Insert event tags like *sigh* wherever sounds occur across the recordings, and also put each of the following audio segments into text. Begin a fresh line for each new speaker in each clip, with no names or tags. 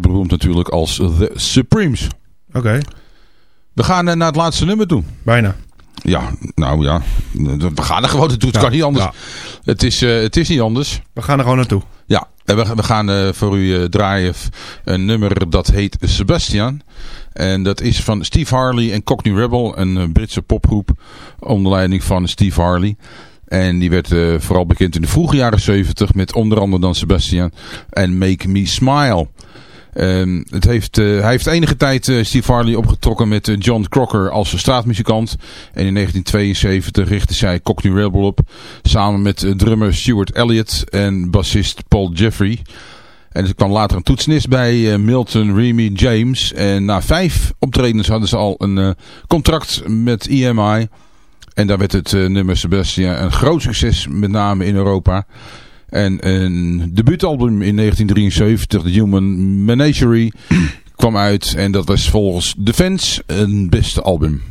beroemd natuurlijk als The Supremes.
Oké,
We gaan eh, naar het laatste nummer toe.
bijna.
Ja, nou ja. We gaan er gewoon naartoe. Het
Ja,
kan niet anders.
ja.
Het, is, eh, het is niet anders.
We gaan er gewoon naartoe.
Ja, en we, we gaan eh, voor u draaien een nummer dat heet Sebastian. En dat is van Steve Harley en Cockney Rebel, een Britse popgroep onder leiding van Steve Harley. En die werd vooral bekend in de vroege jaren 70 met onder andere dan Sebastian en Make Me Smile. Ehm, het heeft, eh, hij heeft enige tijd eh, Steve Harley opgetrokken met eh, John Crocker als straatmuzikant. En in 1972 richtte zij Cockney Rebel op. Samen met drummer Stuart Elliott en bassist Paul Jeffrey. En er kwam later een toetsenist bij, Milton Remy James. En na vijf optredens hadden ze al een contract met EMI. En daar werd het nummer Sebastian een groot succes, met name in Europa. En een debuutalbum in 1973, The Human Menagerie, *clears throat* kwam uit. En dat was volgens de fans een beste album.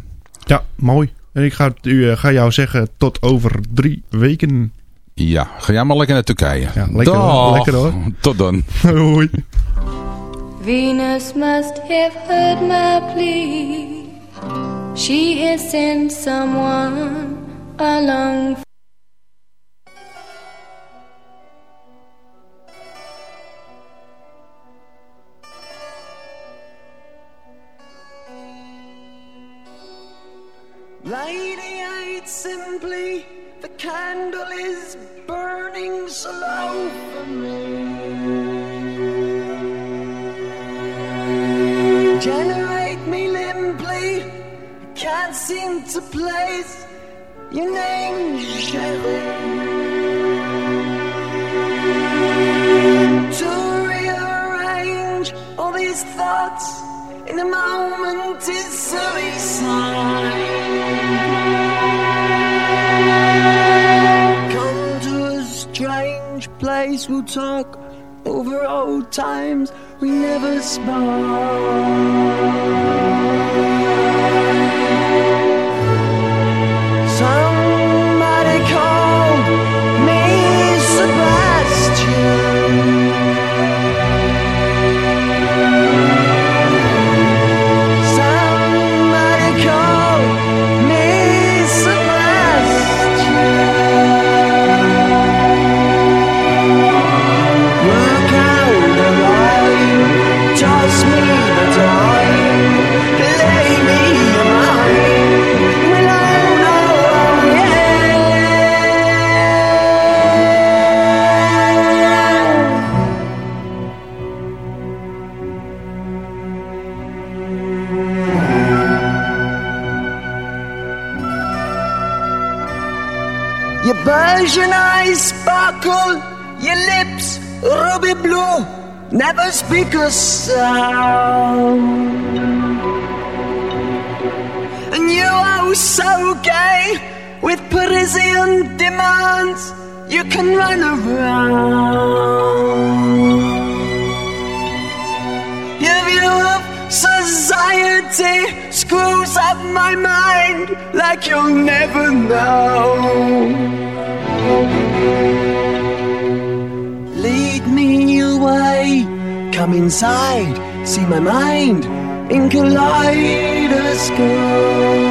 Ja, mooi. En ik ga, het u, eh, ga jou zeggen tot over drie weken.
Ja, ga jij maar lekker naar Turkije.
Ja, lekker hoor, lekker hoor. *laughs*
Tot dan. *laughs*
Hoi.
Venus must have heard my plea. She has sent someone along.
Lady, I'd simply, the candle is burning slow for me. Generate me limply, I can't seem to place your name, Cheryl. To rearrange all these thoughts in a moment is suicide. Strange place, we'll talk over old times we never spoke. Your Persian eyes sparkle, your lips ruby blue, never speak a sound. And you are so gay with Parisian demands, you can run around. Your view of society screws up my mind like you'll never know. Come inside, see my mind in kaleidoscope.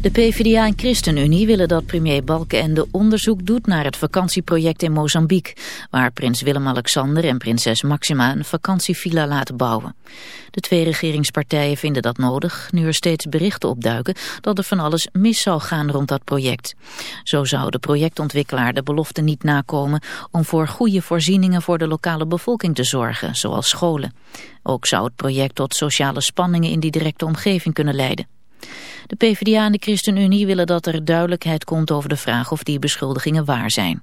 De PvdA en ChristenUnie willen dat premier Balkenende onderzoek doet naar het vakantieproject in Mozambique, waar prins Willem-Alexander en prinses Maxima een vakantievilla laten bouwen. De twee regeringspartijen vinden dat nodig, nu er steeds berichten opduiken dat er van alles mis zou gaan rond dat project. Zo zou de projectontwikkelaar de belofte niet nakomen om voor goede voorzieningen voor de lokale bevolking te zorgen, zoals scholen. Ook zou het project tot sociale spanningen in die directe omgeving kunnen leiden. De PvdA en de ChristenUnie willen dat er duidelijkheid komt over de vraag of die beschuldigingen waar zijn.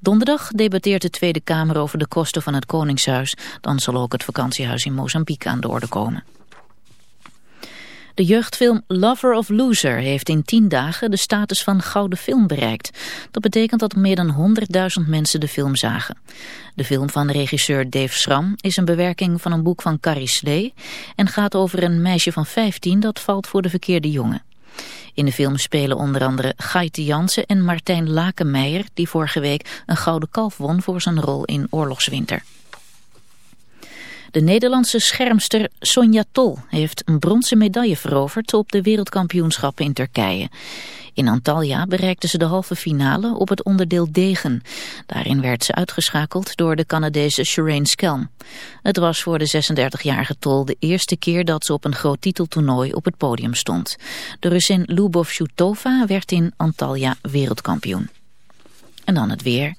Donderdag debatteert de Tweede Kamer over de kosten van het Koningshuis. Dan zal ook het vakantiehuis in Mozambique aan de orde komen. De jeugdfilm Lover of Loser heeft in tien dagen de status van gouden film bereikt. Dat betekent dat meer dan 100.000 mensen de film zagen. De film van regisseur Dave Schram is een bewerking van een boek van Carrie Slee... en gaat over een meisje van 15 dat valt voor de verkeerde jongen. In de film spelen onder andere Gaite Jansen en Martijn Lakenmeijer... die vorige week een gouden kalf won voor zijn rol in Oorlogswinter. De Nederlandse schermster Sonja Tol heeft een bronzen medaille veroverd op de wereldkampioenschappen in Turkije. In Antalya bereikte ze de halve finale op het onderdeel degen. Daarin werd ze uitgeschakeld door de Canadese Shireen Skelm. Het was voor de 36-jarige Tol de eerste keer dat ze op een groot titeltoernooi op het podium stond. De Russin Lubov Shutova werd in Antalya wereldkampioen. En dan het weer.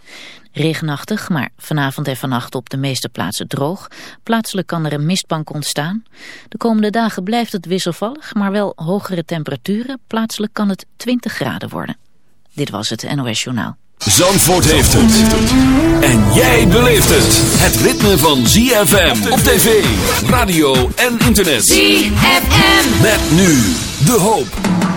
Regenachtig, maar vanavond en vannacht op de meeste plaatsen droog. Plaatselijk kan er een mistbank ontstaan. De komende dagen blijft het wisselvallig, maar wel hogere temperaturen. Plaatselijk kan het 20 graden worden. Dit was het NOS Journaal.
Zandvoort heeft het. En jij beleeft het. Het ritme van ZFM op tv, radio en internet.
ZFM.
Met nu de hoop.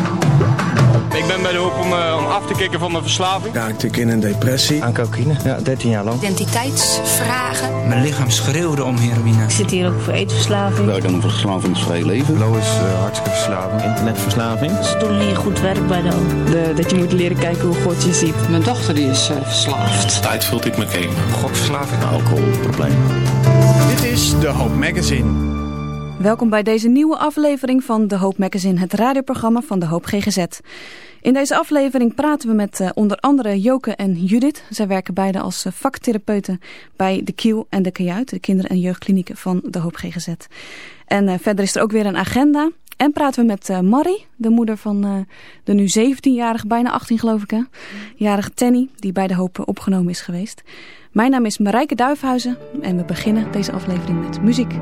Ik ben bij de hoop om, uh, om af te kicken van mijn verslaving.
Raakte ik in een depressie.
Aan cocaïne, ja, 13 jaar lang.
Identiteitsvragen.
Mijn lichaam schreeuwde om heroïne.
Ik zit hier ook voor eetverslaving.
Werk aan een verslavingsvrij leven.
Lois uh, hartstikke verslaving.
Internetverslaving.
Ze doen hier goed werk bij dan.
De, dat je moet leren kijken hoe God je ziet.
Mijn dochter die is uh, verslaafd.
Tijd vult ik me game.
Gokverslaving.
Alcoholprobleem.
Dit is de Hoop Magazine.
Welkom bij deze nieuwe aflevering van De Hoop Magazine, het radioprogramma van De Hoop GGZ. In deze aflevering praten we met uh, onder andere Joke en Judith. Zij werken beide als uh, vaktherapeuten bij de Kiel en de Kajuit, de kinder- en jeugdklinieken van De Hoop GGZ. En uh, verder is er ook weer een agenda. En praten we met Marie, de moeder van de nu 17-jarige, bijna 18 geloof ik hè, jarige Tenny, die bij De Hoop opgenomen is geweest. Mijn naam is Marijke Duifhuizen en we beginnen deze aflevering met muziek.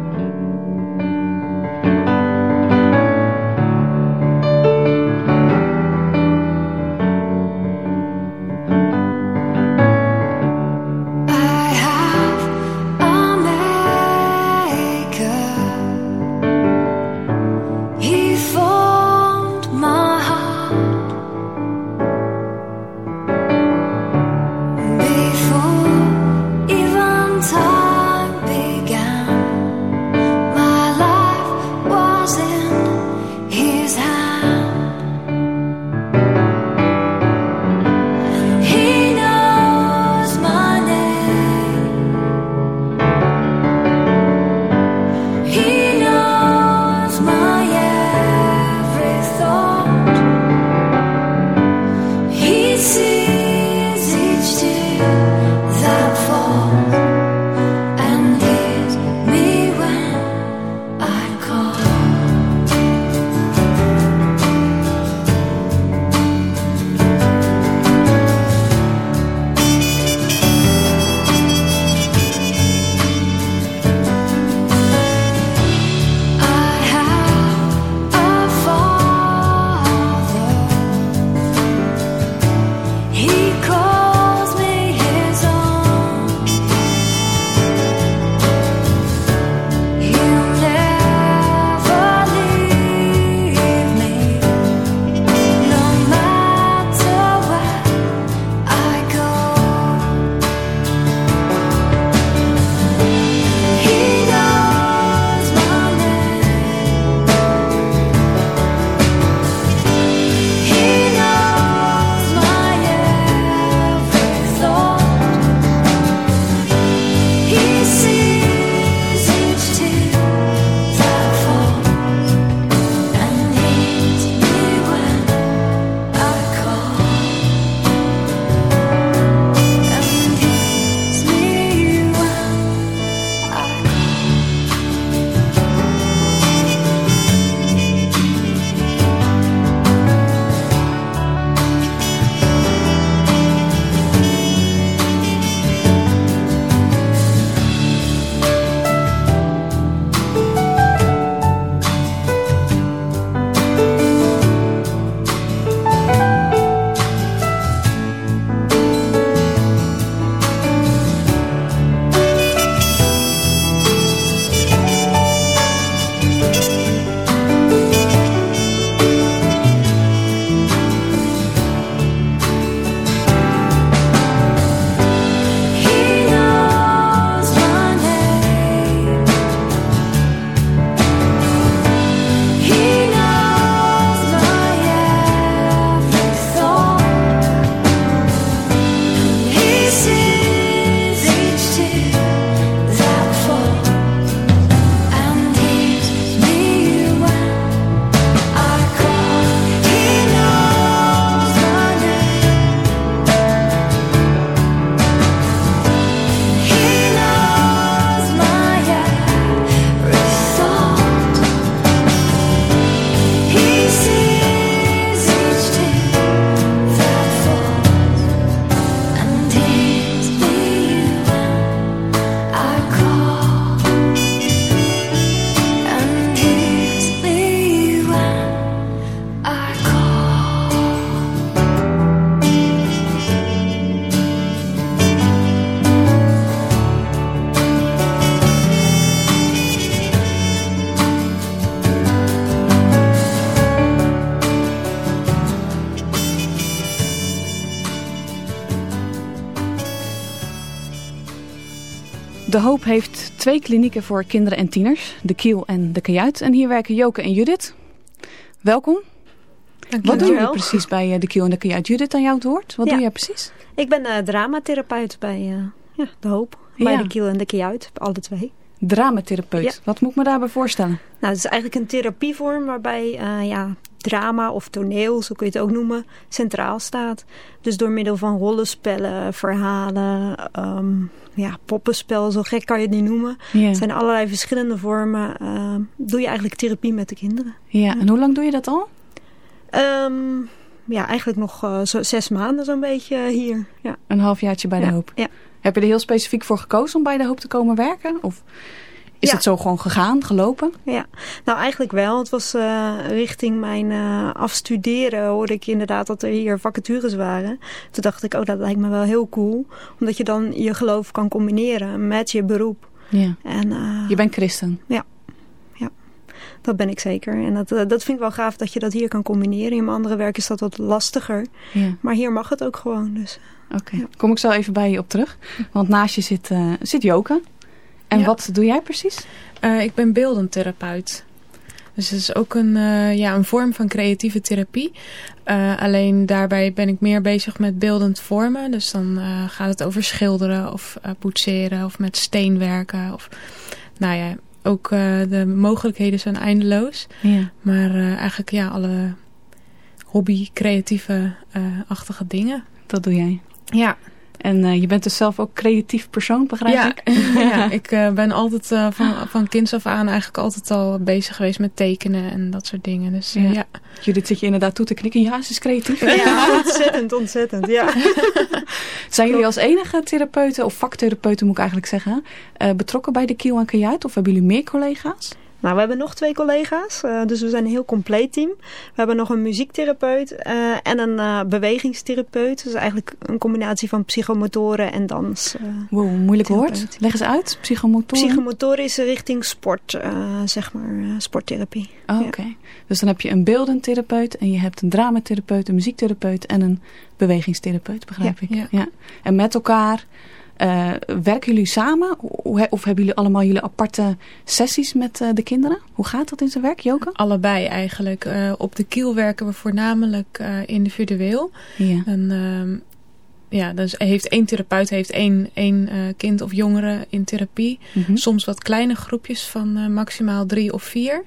Heeft twee klinieken voor kinderen en tieners. De Kiel en de Kajuit. En hier werken Joke en Judith. Welkom.
Dank
Wat doen jullie precies bij eh, de Kiel en de Kajuit? Judith, aan jou het woord. Wat
Ja.
doe jij precis?
Ik ben eh, dramatherapeut bij eh, ja, De Hoop. Bij
Ja.
de Kiel en de Kieuit, alle twee.
Dramatherapeut. Wat moet ik me daarbij voorstellen?
Nou, het is eigenlijk een therapievorm waarbij ja, drama of toneel, zo kun je het ook noemen, centraal staat. Dus door middel van rollenspellen, verhalen, ehm, ja, poppenspel, zo gek kan je het niet noemen.
Ja.
Het zijn allerlei verschillende vormen. eh, doe je eigenlijk therapie met de kinderen.
Ja, en hoe lang doe je dat al?
Ehm, ja, eigenlijk nog eh, zo zes maanden zo'n beetje eh, hier. Ja.
Een halfjaartje bij de Hoop.
ja.
Heb je er heel specifiek voor gekozen om bij de Hoop te komen werken? Of is
Ja.
het zo gewoon gegaan, gelopen?
Ja, nou eigenlijk wel. Het was eh, richting mijn eh, afstuderen hoorde ik inderdaad dat er hier vacatures waren. Toen dacht ik, oh dat lijkt me wel heel cool. Omdat je dan je geloof kan combineren met je beroep.
Ja.
En, eh,
Je bent christen.
Ja, ja, dat ben ik zeker. En dat, dat vind ik wel gaaf dat je dat hier kan combineren. In mijn andere werk is dat wat lastiger.
Ja.
Maar hier mag het ook gewoon. Dus.
Oké, kom ik zo even bij je op terug. Want naast je zit, zit Joke. En
Ja.
wat doe jij precies?
Eh, ik ben beeldend therapeut. Dus het is ook een, eh, ja, een vorm van creatieve therapie. Eh, alleen daarbij ben ik meer bezig met beeldend vormen. Dus dan gaat het over schilderen of poetseren of met steen werken. Of, nou ja, ook de mogelijkheden zijn eindeloos.
Ja.
Maar eigenlijk ja, alle hobby, creatieve, achtige dingen.
Dat doe jij.
Ja.
En eh, je bent dus zelf ook creatief persoon, begrijp
ja,
ik? *laughs*
ja, *laughs* ik eh, ben altijd eh, van, van kinds af aan eigenlijk altijd al bezig geweest met tekenen en dat soort dingen. Dus
Ja.
ja.
Judith zit je inderdaad toe te knikken. Ja, ze is creatief.
Ja, *laughs* ontzettend, ontzettend. Ja.
Zijn jullie als enige therapeuten, of vaktherapeuten moet ik eigenlijk zeggen, betrokken bij de Kiel en Kajuit? Of hebben jullie meer collega's?
Nou, we hebben nog twee collega's, eh, dus we zijn een heel compleet team. We hebben nog een muziektherapeut eh, en een eh, bewegingstherapeut. Dus eigenlijk een combinatie van psychomotoren en dans.
Wow, moeilijk
Therapeut.
woord. Leg eens uit. Psychomotoren.
Psychomotoren is richting sport, zeg maar, sporttherapie.
Oh, Oké. Dus dan heb je een beeldend therapeut en je hebt een dramatherapeut, een muziektherapeut en een bewegingstherapeut, begrijp
Ja.
ik. Ja. En met elkaar eh, werken jullie samen? Of hebben jullie allemaal jullie aparte sessies met eh, de kinderen? Hoe gaat dat in zijn werk, Joke?
Allebei eigenlijk. Eh, op de kiel werken we voornamelijk individueel.
Ja.
En, ehm, ja, dus heeft één therapeut heeft één, één kind of jongere in therapie.
Mhm.
Soms wat kleine groepjes van maximaal drie of vier.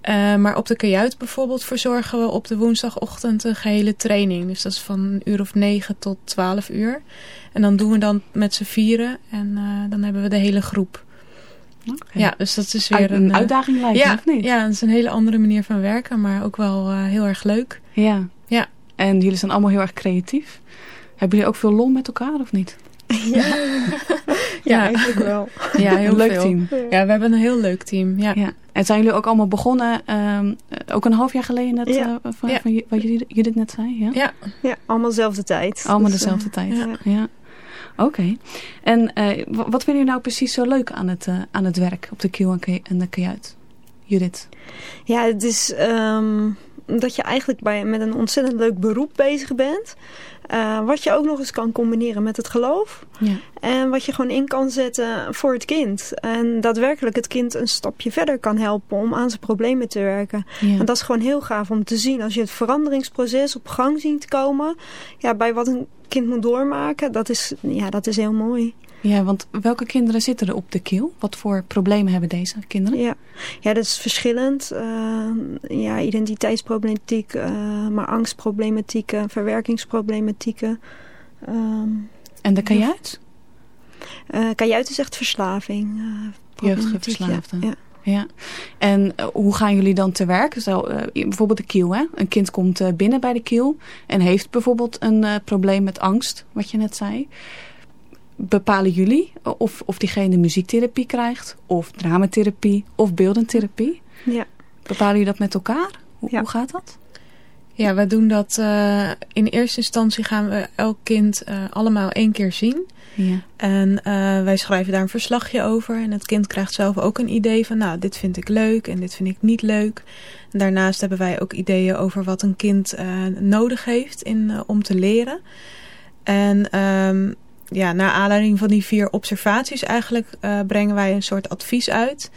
Eh, maar op de kajuit bijvoorbeeld verzorgen we op de woensdagochtend een gehele training. Dus dat is van een uur of negen tot twaalf uur. En dan doen we dan met z'n vieren en eh, dan hebben we de hele groep. Ja, dus dat is weer
Uit- een
eh,
uitdaging lijkt me,
ja,
of niet?
Ja, het is een hele andere manier van werken, maar ook wel eh, heel erg leuk.
Ja.
Ja.
En jullie zijn allemaal heel erg creatief. Hebben jullie ook veel lol met elkaar of niet? *laughs*
Ja, ja eigenlijk wel.
Ja, heel
Een leuk
veel.
team.
Ja, we hebben een heel leuk team. Ja.
Ja. En zijn jullie ook allemaal begonnen, ehm, eh, ook een half jaar geleden net,
Ja.
eh, van,
Ja.
van wat jullie, jullie net zei? Ja?
Ja.
Ja, allemaal dezelfde tijd.
Allemaal
Dus,
dezelfde
eh,
tijd.
ja.
Ja. Oké. En eh, wa- wat vinden jullie nou precies zo leuk aan het, aan het werk op de kiel en de kajuit? Judith?
Ja, het is ehm, dat je eigenlijk bij, met een ontzettend leuk beroep bezig bent. Eh, wat je ook nog eens kan combineren met het geloof.
Ja.
En wat je gewoon in kan zetten voor het kind. En daadwerkelijk het kind een stapje verder kan helpen om aan zijn problemen te werken.
Ja.
En dat is gewoon heel gaaf om te zien. Als je het veranderingsproces op gang ziet komen. Ja, bij wat een kind moet doormaken. Dat is, ja, dat is heel mooi.
Ja, want welke kinderen zitten er op de kiel? Wat voor problemen hebben deze kinderen?
Ja, ja dat is verschillend. Eh, ja, identiteitsproblematiek, eh, maar angstproblematieken, verwerkingsproblematieken. Ehm,
En de kajuit?
eh, kajuit is echt verslaving. problematiek,
Jeugdverslaafden.
Ja, ja.
En hoe gaan jullie dan te werk? Zo, bijvoorbeeld de kiel. Hè? Een kind komt binnen bij de kiel en heeft bijvoorbeeld een probleem met angst, wat je net zei. Bepalen jullie of, of diegene muziektherapie krijgt, of dramatherapie, of beeldentherapie?
Ja.
Bepalen jullie dat met elkaar? Hoe, hoe gaat dat?
Ja, we doen dat eh, in eerste instantie gaan we elk kind eh, allemaal één keer zien.
Ja.
En eh, wij schrijven daar een verslagje over. En het kind krijgt zelf ook een idee van, nou, dit vind ik leuk en dit vind ik niet leuk. En daarnaast hebben wij ook ideeën over wat een kind eh, nodig heeft in, eh, om te leren. En ehm, ja, naar aanleiding van die vier observaties eigenlijk uh, brengen wij een soort advies uit.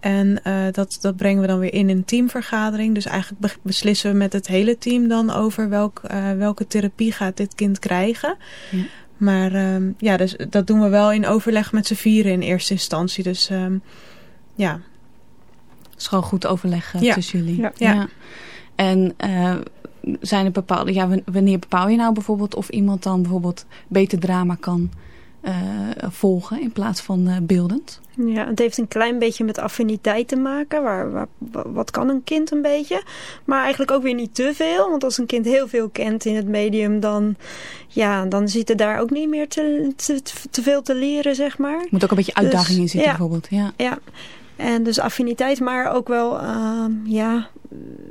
En uh, dat, dat brengen we dan weer in een teamvergadering. Dus eigenlijk beslissen we met het hele team dan over welk, uh, welke therapie gaat dit kind krijgen. Ja. Maar uh, ja, dus dat doen we wel in overleg met z'n vieren in eerste instantie. Dus um, ja.
Het is gewoon goed overleg ja. tussen jullie.
Ja. ja. ja.
En uh, zijn er bepaalde, ja, wanneer bepaal je nou bijvoorbeeld of iemand dan bijvoorbeeld beter drama kan uh, volgen in plaats van uh, beeldend?
Ja, het heeft een klein beetje met affiniteit te maken. Waar, waar, wat kan een kind een beetje? Maar eigenlijk ook weer niet te veel. Want als een kind heel veel kent in het medium, dan, ja, dan zit er daar ook niet meer te, te, te veel te leren, zeg maar.
Moet ook een beetje uitdaging dus, in zitten
ja,
bijvoorbeeld. Ja.
ja, en dus affiniteit, maar ook wel, uh, ja,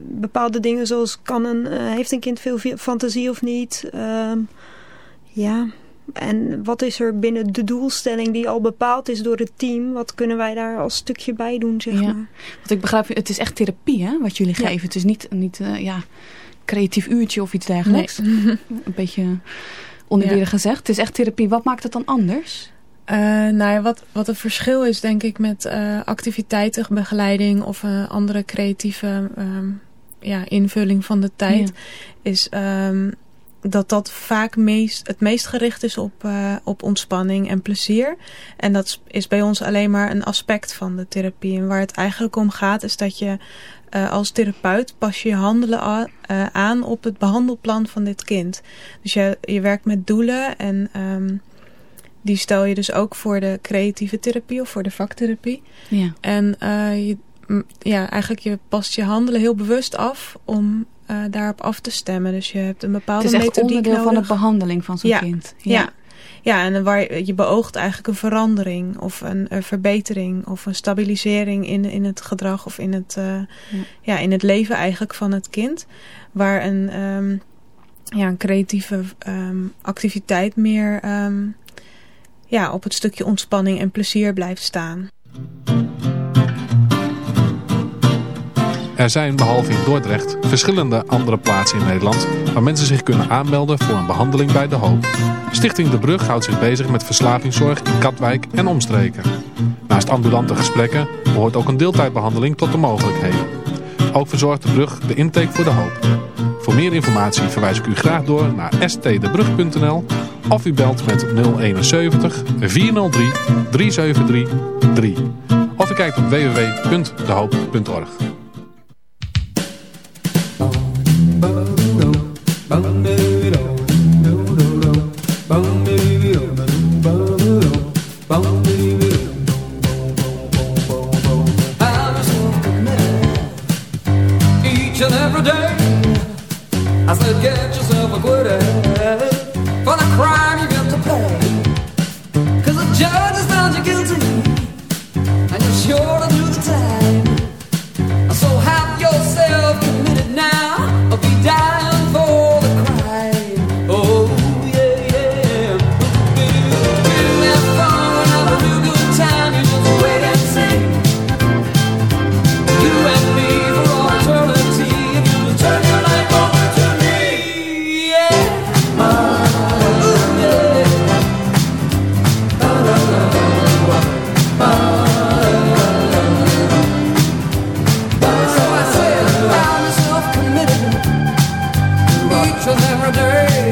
bepaalde dingen zoals kan een, uh, heeft een kind veel fantasie of niet? Uh, ja, en wat is er binnen de doelstelling die al bepaald is door het team? Wat kunnen wij daar als stukje bij doen, zeg
ja.
maar?
Want ik begrijp, het is echt therapie hè, wat jullie geven. Het is niet, niet uh, ja, creatief uurtje of iets dergelijks. Nee. *laughs* een beetje oneerbiedig ja. gezegd. Het is echt therapie. Wat maakt het dan anders?
Uh, nou ja, wat, wat het verschil is denk ik met uh, activiteitenbegeleiding of uh, andere creatieve um, ja, invulling van de tijd, ja. is um, dat dat vaak meest, het meest gericht is op, op ontspanning en plezier. En dat is bij ons alleen maar een aspect van de therapie. En waar het eigenlijk om gaat is dat je uh, als therapeut pas je handelen aan op het behandelplan van dit kind. Dus je, je werkt met doelen en um, die stel je dus ook voor de creatieve therapie of voor de vaktherapie.
Ja.
En uh, je, ja, eigenlijk je past je handelen heel bewust af om uh, daarop af te stemmen. Dus je hebt een bepaalde
methodiek
nodig.
Het is echt onderdeel van de behandeling van zo'n
ja.
kind.
Ja. ja. Ja, en waar je beoogt eigenlijk een verandering of een, een verbetering of een stabilisering in, in het gedrag of in het, uh, ja. ja. in het leven eigenlijk van het kind. Waar een, um, ja, een creatieve um, activiteit meer um, ja, op het stukje ontspanning en plezier blijft staan.
Er zijn behalve in Dordrecht verschillende andere plaatsen in Nederland waar mensen zich kunnen aanmelden voor een behandeling bij De Hoop. Stichting De Brug houdt zich bezig met verslavingszorg in Katwijk en omstreken. Naast ambulante gesprekken behoort ook een deeltijdbehandeling tot de mogelijkheden. Ook verzorgt De Brug de intake voor De Hoop. Voor meer informatie verwijs ik u graag door naar stdebrug.nl of u belt met 071 403 373 3. Of u kijkt op www.dehoop.org.
I said, get yourself acquitted for the crime you got to pay. Cause the judge has found you guilty, and you're sure to Day.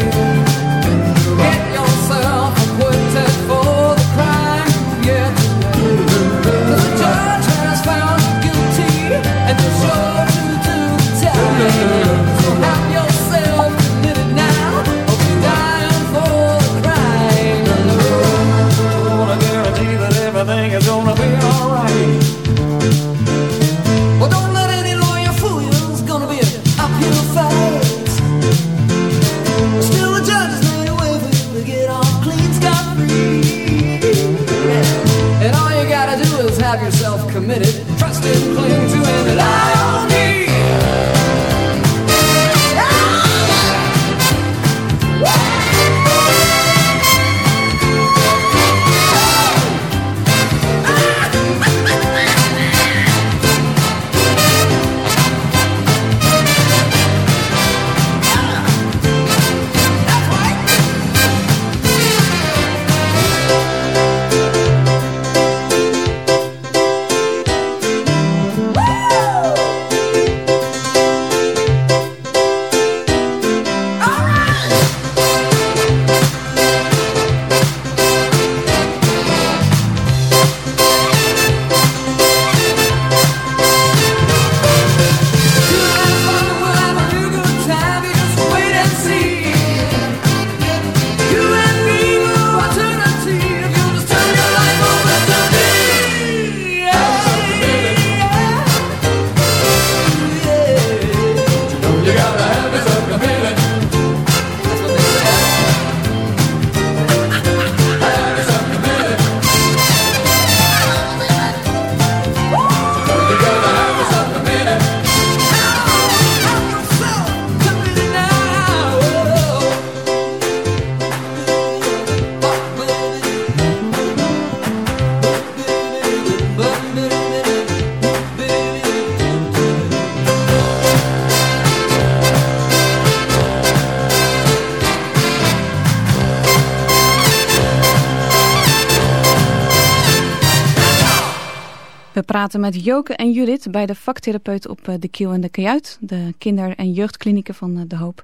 Praten met Joke en Judith bij de vaktherapeut op eh, de Kiel en de Kajuit. De kinder- en jeugdklinieken van eh, De Hoop.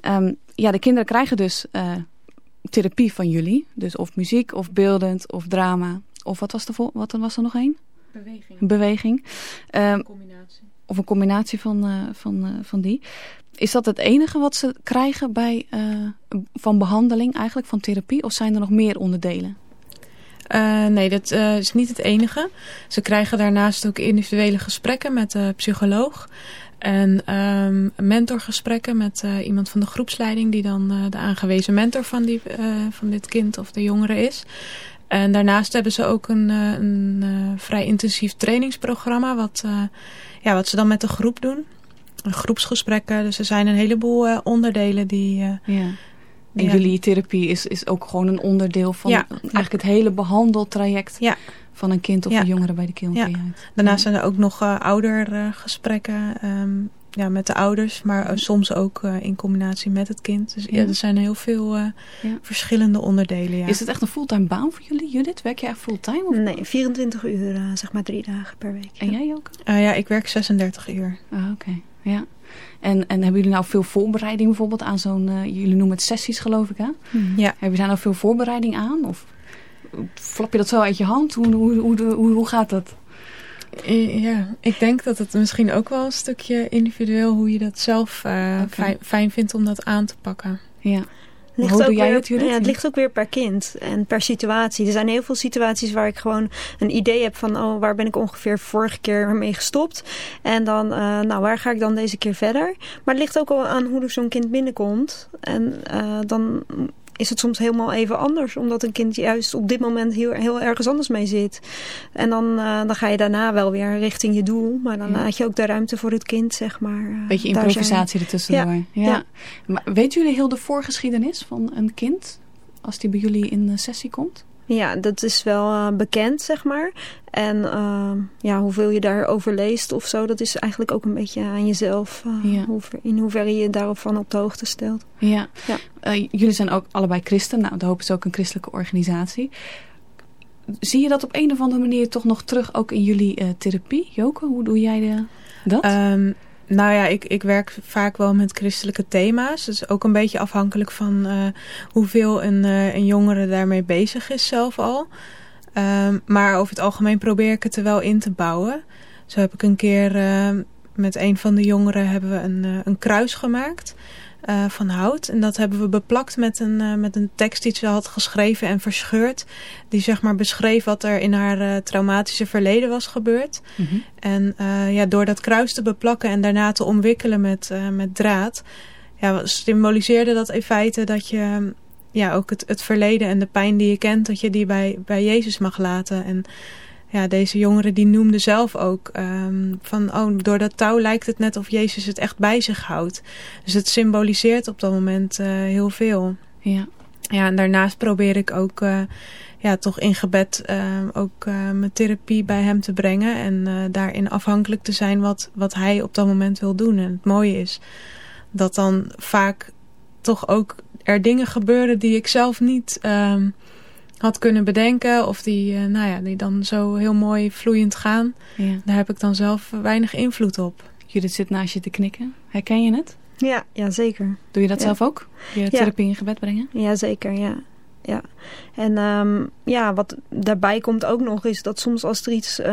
Um, ja, de kinderen krijgen dus uh, therapie van jullie. Dus of muziek, of beeldend, of drama. Of wat was er, wat was er nog één?
Beweging.
Beweging. Um,
een combinatie.
Of een combinatie van, uh, van, uh, van die. Is dat het enige wat ze krijgen bij, van behandeling eigenlijk, van therapie? Of zijn er nog meer onderdelen?
Uh, nee, dat uh, is niet het enige. Ze krijgen daarnaast ook individuele gesprekken met de psycholoog. En um, mentorgesprekken met uh, iemand van de groepsleiding... die dan de aangewezen mentor van, die, van dit kind of de jongere is. En daarnaast hebben ze ook een, een vrij intensief trainingsprogramma... Wat, ja, wat ze dan met de groep doen. Groepsgesprekken. Dus er zijn een heleboel onderdelen die...
ja. En ja. jullie therapie is, is ook gewoon een onderdeel van ja. eigenlijk het hele behandeltraject
ja.
van een kind of een jongere bij de.
Ja. Daarnaast zijn er ook nog uh, oudergesprekken um, ja, met de ouders, maar uh, soms ook uh, in combinatie met het kind. Dus ja, er zijn heel veel verschillende onderdelen. Ja.
Is het echt een fulltime baan voor jullie, Judith? Werk je echt fulltime? Of?
Nee, 24 uur, zeg maar drie dagen per week.
En jij ook?
ja, ik werk 36 uur.
Ah, Oké, okay. ja. En, en hebben jullie nou veel voorbereiding bijvoorbeeld aan zo'n... Uh, jullie noemen het sessies geloof ik hè?
Hmm. Ja.
Hebben jullie nou veel voorbereiding aan? Of flap je dat zo uit je hand? Hoe, hoe, hoe, hoe, hoe gaat dat?
Ja, ik denk dat het misschien ook wel een stukje individueel... hoe je dat zelf uh, okay. fijn, fijn vindt om dat aan te pakken.
Ja.
Ligt
Hoe doe
weer,
jij het, Judith?
Ja, het ligt ook weer per kind en per situatie. Er zijn heel veel situaties waar ik gewoon een idee heb van... oh, waar ben ik ongeveer vorige keer mee gestopt? En dan, uh, nou, waar ga ik dan deze keer verder? Maar het ligt ook al aan hoe zo'n kind binnenkomt. En uh, dan is het soms helemaal even anders. Omdat een kind juist op dit moment heel, heel ergens anders mee zit. En dan, uh, dan ga je daarna wel weer richting je doel. Maar dan ja. laat je ook de ruimte voor het kind, zeg maar. Uh,
Beetje improvisatie ertussendoor.
Ja.
Ja. ja. Maar weten jullie heel de voorgeschiedenis van een kind? Als die bij jullie in de sessie komt?
Ja, dat is wel uh, bekend, zeg maar. En uh, ja, hoeveel je daarover leest of zo, dat is eigenlijk ook een beetje aan jezelf. Uh,
ja.
hoe, in hoeverre je daarvan op de hoogte stelt.
Ja.
ja.
Uh, jullie zijn ook allebei christen. Nou, de Hoop is ook een christelijke organisatie. Zie je dat op een of andere manier toch nog terug ook in jullie uh, therapie? Joke, hoe doe jij de, dat?
Um, nou ja, ik, ik werk vaak wel met christelijke thema's. Dus ook een beetje afhankelijk van uh, hoeveel een, uh, een jongere daarmee bezig is zelf al. Um, maar over het algemeen probeer ik het er wel in te bouwen. Zo heb ik een keer uh, met een van de jongeren hebben we een, een kruis gemaakt uh, van hout. En dat hebben we beplakt met een, uh, met een tekst die ze had geschreven en verscheurd. Die zeg maar beschreef wat er in haar uh, traumatische verleden was gebeurd.
Mm -hmm.
En ja, door dat kruis te beplakken en daarna te omwikkelen met, met draad... Ja, symboliseerde dat in feite dat je ja, ook het, het verleden en de pijn die je kent... dat je die bij, bij Jezus mag laten. En ja, deze jongere die noemde zelf ook um, van oh, door dat touw lijkt het net of Jezus het echt bij zich houdt. Dus het symboliseert op dat moment uh, heel veel.
Ja.
Ja, en daarnaast probeer ik ook uh, ja, toch in gebed uh, ook mijn therapie bij hem te brengen. En daarin afhankelijk te zijn wat, wat hij op dat moment wil doen. En het mooie is dat dan vaak toch ook er dingen gebeuren die ik zelf niet... Had kunnen bedenken. Of die, uh, nou ja, die dan zo heel mooi vloeiend gaan.
Ja.
Daar heb ik dan zelf weinig invloed op.
Judith zit naast je te knikken. Herken je het?
Ja, ja zeker.
Doe je dat
ja.
zelf ook? Je therapie in gebed brengen?
Ja, zeker, ja. Ja. En um, ja, wat daarbij komt ook nog is dat soms als er iets uh,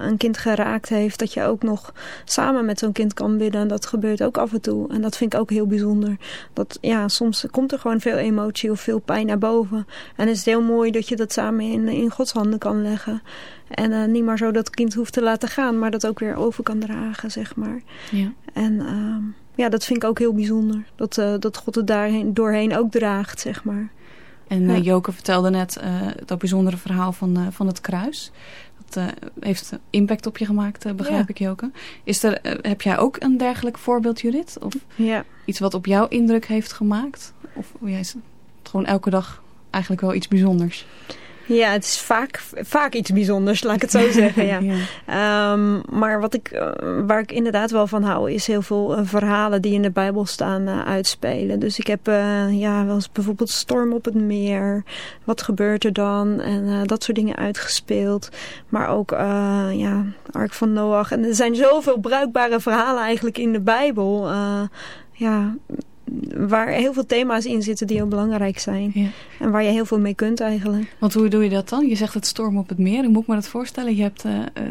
een kind geraakt heeft, dat je ook nog samen met zo'n kind kan bidden. Dat gebeurt ook af en toe. En dat vind ik ook heel bijzonder. Dat ja, soms komt er gewoon veel emotie of veel pijn naar boven. En is het heel mooi dat je dat samen in, in Gods handen kan leggen. En uh, niet maar zo dat kind hoeft te laten gaan, maar dat ook weer over kan dragen, zeg maar.
Ja.
En uh, ja, dat vind ik ook heel bijzonder. Dat, uh, dat God het daarheen, doorheen ook draagt, zeg maar.
En uh, Joke vertelde net uh, dat bijzondere verhaal van, uh, van het kruis. Dat heeft impact op je gemaakt, begrijp
ja.
ik Joke. Is er, heb jij ook een dergelijk voorbeeld, Judith? Of
ja.
iets wat op jou indruk heeft gemaakt? Of jij is gewoon elke dag eigenlijk wel iets bijzonders?
Ja, het is vaak, vaak iets bijzonders, laat ik het zo zeggen. *laughs* Ja. Ehm, maar wat ik, eh, waar ik inderdaad wel van hou, is heel veel eh, verhalen die in de Bijbel staan eh, uitspelen. Dus ik heb ja, wel eens bijvoorbeeld Storm op het Meer. Wat gebeurt er dan? En dat soort dingen uitgespeeld. Maar ook ja, Ark van Noach. En er zijn zoveel bruikbare verhalen eigenlijk in de Bijbel. Ja, waar heel veel thema's in zitten die ook belangrijk zijn. En waar je heel veel mee kunt eigenlijk.
Want hoe doe je dat dan? Je zegt het storm op het meer. Hoe moet ik me dat voorstellen? Je hebt eh, eh,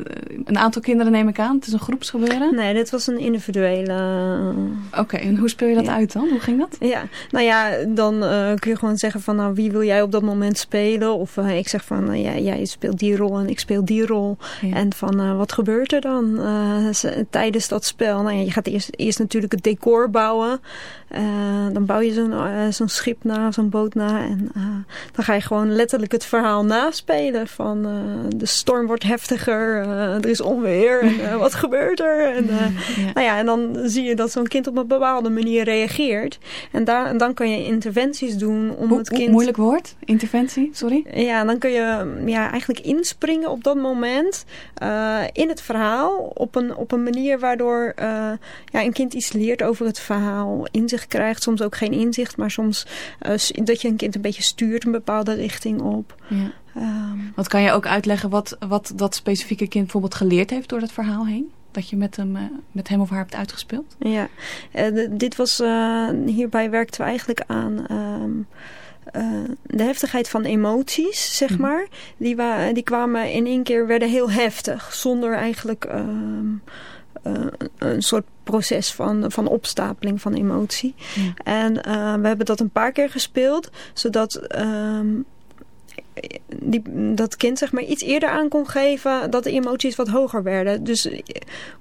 een aantal kinderen, neem ik aan. Het is een groepsgebeuren.
Nee, dit was een individuele...
Oké, en hoe speel je dat uit dan? Hoe ging dat?
Ja, nou ja, dan eh, kun je gewoon zeggen van... nou, wie wil jij op dat moment spelen? Of eh, ik zeg van, uh, ja, jij speelt die rol en ik speel die rol. En van, wat gebeurt er dan tijdens dat spel? Nou ja, je gaat eerst, eerst natuurlijk het decor bouwen. Dan bouw je zo'n zo'n schip na, zo'n boot na. En dan ga je gewoon letterlijk het verhaal naspelen. Van, de storm wordt heftiger, er is onweer. En wat *laughs* gebeurt er? En, ja. Nou ja, en dan zie je dat zo'n kind op een bepaalde manier reageert. En, daar, en dan kan je interventies doen om het kind...
Moeilijk woord, interventie, sorry.
Ja, dan kun je ja, eigenlijk inspringen op dat moment uh, in het verhaal. Op een, op een manier waardoor uh, ja, een kind iets leert over het verhaal. Inzicht krijgt, soms ook geen inzicht. Maar soms uh, dat je een kind een beetje stuurt een bepaalde richting op.
Ja. Um, wat kan je ook uitleggen wat, wat dat specifieke kind bijvoorbeeld geleerd heeft door het verhaal heen? dat je met hem, uh, met hem of haar hebt uitgespeeld?
Ja, uh, dit was, uh, hierbij werkten we eigenlijk aan um, de heftigheid van emoties, zeg mm. maar. Die, wa die kwamen in één keer, werden heel heftig, zonder eigenlijk um, een soort proces van, van opstapeling van emotie. En we hebben dat een paar keer gespeeld, zodat... Um, die, dat kind zeg maar iets eerder aan kon geven dat de emoties wat hoger werden. Dus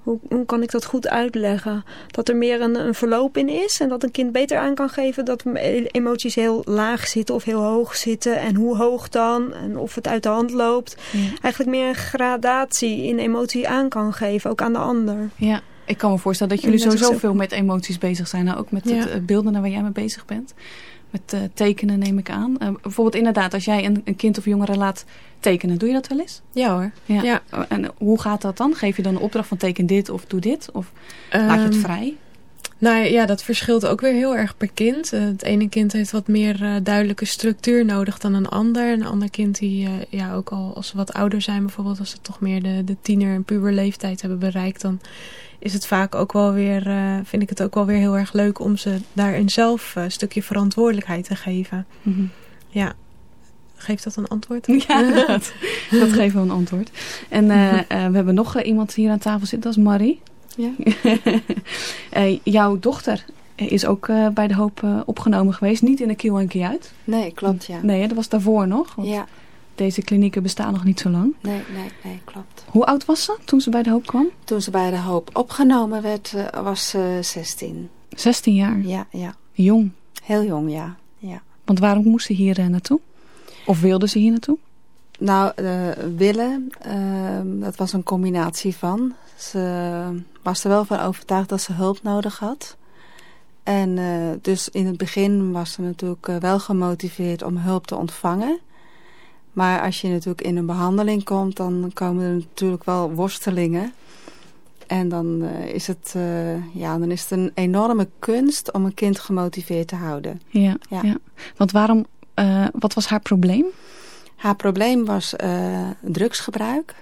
hoe, hoe kan ik dat goed uitleggen? Dat er meer een, een verloop in is en dat een kind beter aan kan geven dat emoties heel laag zitten of heel hoog zitten. En hoe hoog dan en of het uit de hand loopt. Ja. Eigenlijk meer een gradatie in emotie aan kan geven, ook aan de ander.
Ja. Ik kan me voorstellen dat jullie sowieso veel met emoties bezig zijn. Nou, ook met ja. het beelden naar waar jij mee bezig bent met uh, tekenen neem ik aan. Uh, bijvoorbeeld inderdaad, als jij een, een, kind of jongere laat tekenen, doe je dat wel eens?
Ja hoor.
Ja. ja. En hoe gaat dat dan? Geef je dan een opdracht van teken dit of doe dit? Of um, laat je het vrij?
Nou ja, dat verschilt ook weer heel erg per kind. Uh, het ene kind heeft wat meer duidelijke structuur nodig dan een ander. Een ander kind die ja, ook al als ze wat ouder zijn bijvoorbeeld, als ze toch meer de, de tiener- en puberleeftijd hebben bereikt, dan is het vaak ook wel weer, uh, vind ik het ook wel weer heel erg leuk om ze daarin zelf een stukje verantwoordelijkheid te geven.
Mm
-hmm. Ja. Geeft dat een antwoord?
Ja, *laughs* dat, dat geeft wel een antwoord. En uh, uh, we hebben nog iemand hier aan tafel zitten, dat is Marie.
Ja. *laughs*
jouw dochter is ook bij de hoop opgenomen geweest. Niet in de Kiel en Kieuit.
Nee, klopt, ja.
Nee, dat was daarvoor nog. Want
ja.
Deze klinieken bestaan nog niet zo lang.
Nee, nee, nee, klopt.
Hoe oud was ze toen ze bij de hoop kwam?
Toen ze bij de hoop opgenomen werd, was ze 16.
16 jaar?
Ja, ja.
Jong?
Heel jong, ja. ja.
Want waarom moest ze hier uh, naartoe? Of wilde ze hier naartoe?
Nou, uh, willen, uh, dat was een combinatie van. Ze was er wel van overtuigd dat ze hulp nodig had. En dus in het begin was ze natuurlijk wel gemotiveerd om hulp te ontvangen. Maar als je natuurlijk in een behandeling komt, dan komen er natuurlijk wel worstelingen. En dan, uh, is, het, uh, ja, dan is het een enorme kunst om een kind gemotiveerd te houden.
Ja, ja. ja. want waarom, uh, wat was haar probleem?
Haar probleem was drugsgebruik.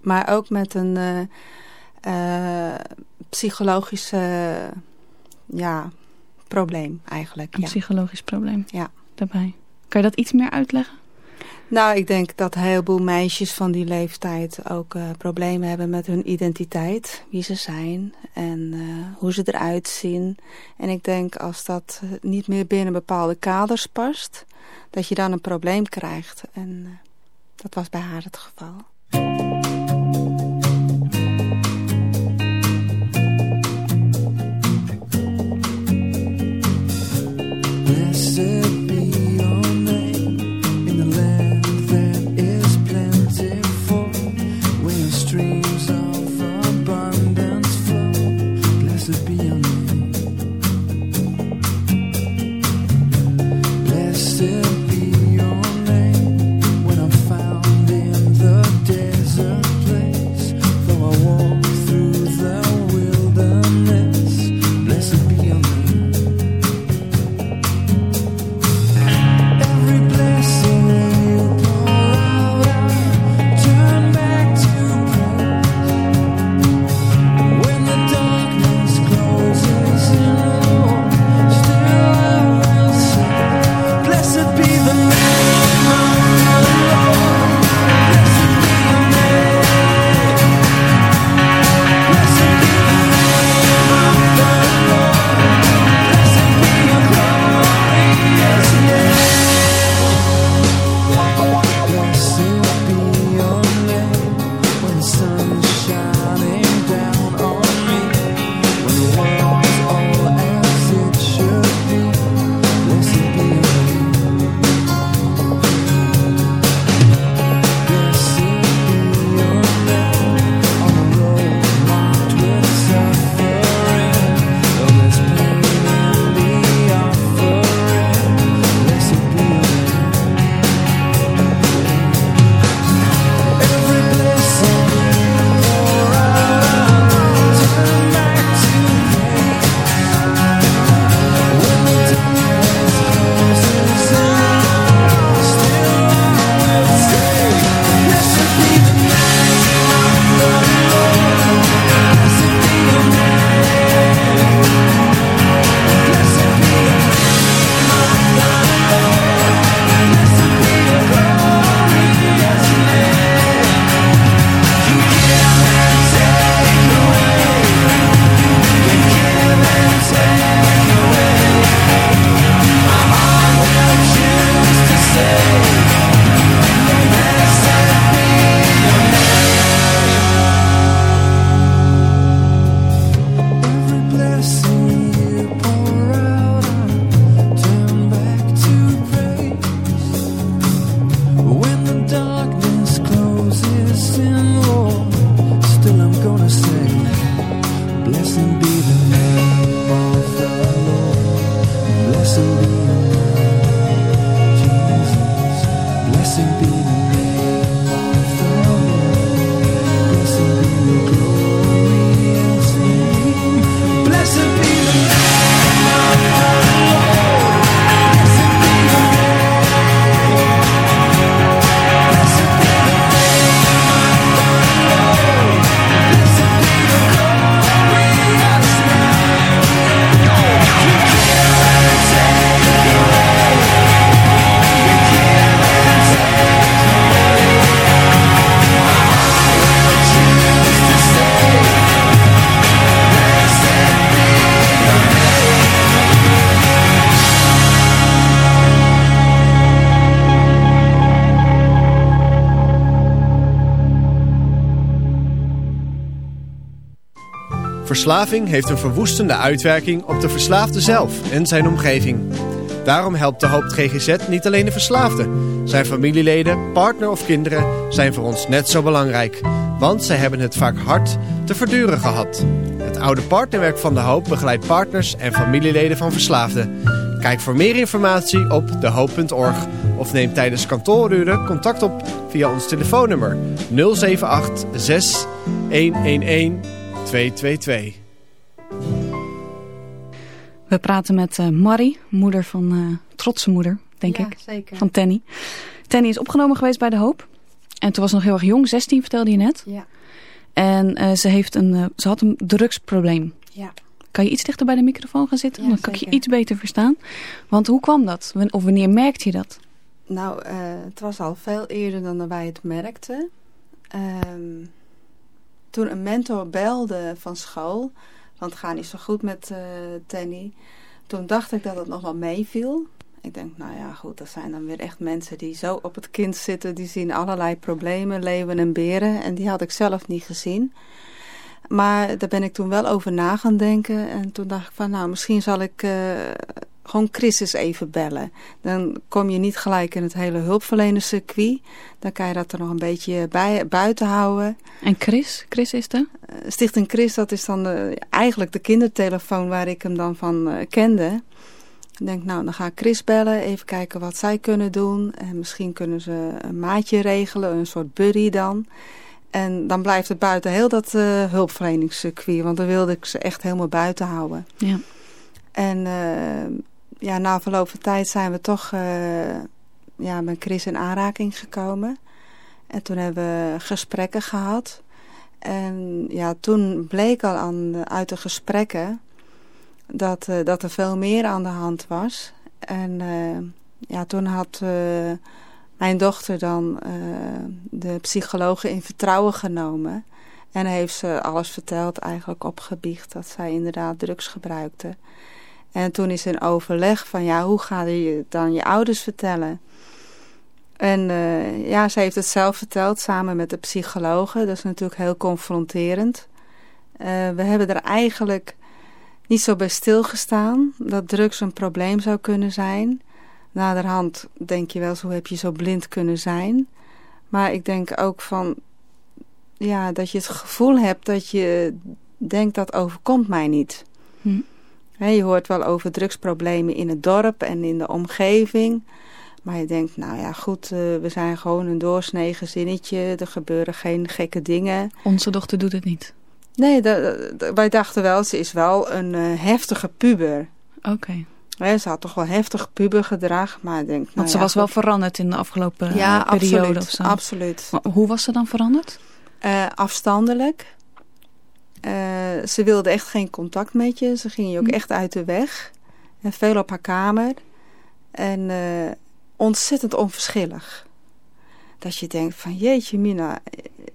Maar ook met een psychologische ja, probleem eigenlijk.
Een
ja.
psychologisch probleem
ja.
daarbij. Kan je dat iets meer uitleggen?
Nou, ik denk dat een heleboel meisjes van die leeftijd ook uh, problemen hebben met hun identiteit. Wie ze zijn en uh, hoe ze eruit zien. En ik denk als dat niet meer binnen bepaalde kaders past, dat je dan een probleem krijgt. En dat was bij haar het geval.
Verslaving heeft een verwoestende uitwerking op de verslaafde zelf en zijn omgeving. Daarom helpt de Hoop GGZ niet alleen de verslaafde. Zijn familieleden, partner of kinderen zijn voor ons net zo belangrijk. Want zij hebben het vaak hard te verduren gehad. Het oude partnerwerk van de Hoop begeleidt partners en familieleden van verslaafden. Kijk voor meer informatie op dehoop.org of neem tijdens kantooruren contact op via ons telefoonnummer 078 6 111 222.
We praten met uh, Marie, moeder van, uh, trotse moeder, denk
ja,
ik,
zeker.
van Tenny. Tenny is opgenomen geweest bij De Hoop. En toen was ze nog heel erg jong, 16 vertelde je net.
Ja.
En uh, ze, heeft een, ze had een drugsprobleem.
Ja.
Kan je iets dichter bij de microfoon gaan zitten?
Ja,
Dan kan ik je iets beter verstaan. Want hoe kwam dat? Of wanneer merkte je dat?
Nou, het was al veel eerder dan wij het merkten. Um, toen een mentor belde van school, want het gaat niet zo goed met uh, Tenny. Toen dacht ik dat het nog wel meeviel. Ik denk, nou ja, goed, dat zijn dan weer echt mensen die zo op het kind zitten. Die zien allerlei problemen, leeuwen en beren. En die had ik zelf niet gezien. Maar daar ben ik toen wel over na gaan denken. En toen dacht ik van, nou, misschien zal ik uh, gewoon Chris even bellen. Dan kom je niet gelijk in het hele hulpverlenerscircuit. Dan kan je dat er nog een beetje bij, buiten houden.
En Chris? Chris is de?
Uh, Stichting Chris, dat is dan de, eigenlijk de kindertelefoon waar ik hem dan van uh, kende. Ik denk, nou, dan ga ik Chris bellen, even kijken wat zij kunnen doen. En misschien kunnen ze een maatje regelen, een soort buddy dan. En dan blijft het buiten heel dat uh, hulpverleningscircuit. Want dan wilde ik ze echt helemaal buiten houden.
Ja.
En uh, ja, na verloop van tijd zijn we toch uh, ja, met Chris in aanraking gekomen. En toen hebben we gesprekken gehad. En ja, toen bleek al aan, uit de gesprekken dat, dat er veel meer aan de hand was. En ja, toen had mijn dochter dan de psychologe in vertrouwen genomen. En heeft ze alles verteld, eigenlijk opgebiecht, dat zij inderdaad drugs gebruikte. En toen is een overleg van, ja, hoe ga je dan je ouders vertellen? En uh, ja, ze heeft het zelf verteld samen met de psychologen. Dat is natuurlijk heel confronterend. Uh, we hebben er eigenlijk niet zo bij stilgestaan dat drugs een probleem zou kunnen zijn. Naderhand denk je wel eens, hoe heb je zo blind kunnen zijn? Maar ik denk ook van, ja, dat je het gevoel hebt dat je denkt dat overkomt mij niet. Hm. He, je hoort wel over drugsproblemen in het dorp en in de omgeving. Maar je denkt, nou ja, goed, uh, we zijn gewoon een doorsnee gezinnetje. Er gebeuren geen gekke dingen.
Onze dochter doet het niet?
Nee, wij dachten wel, ze is wel een uh, heftige puber.
Oké.
Okay. Ze had toch wel heftig pubergedrag, maar ik denk... Nou
Want ze
ja,
was wel veranderd in de afgelopen ja, periode
absoluut,
of zo?
absoluut.
Maar hoe was ze dan veranderd?
Uh, afstandelijk. Uh, ze wilde echt geen contact met je. Ze ging je ook hm. echt uit de weg. En veel op haar kamer. En uh, ontzettend onverschillig. Dat je denkt van jeetje Mina,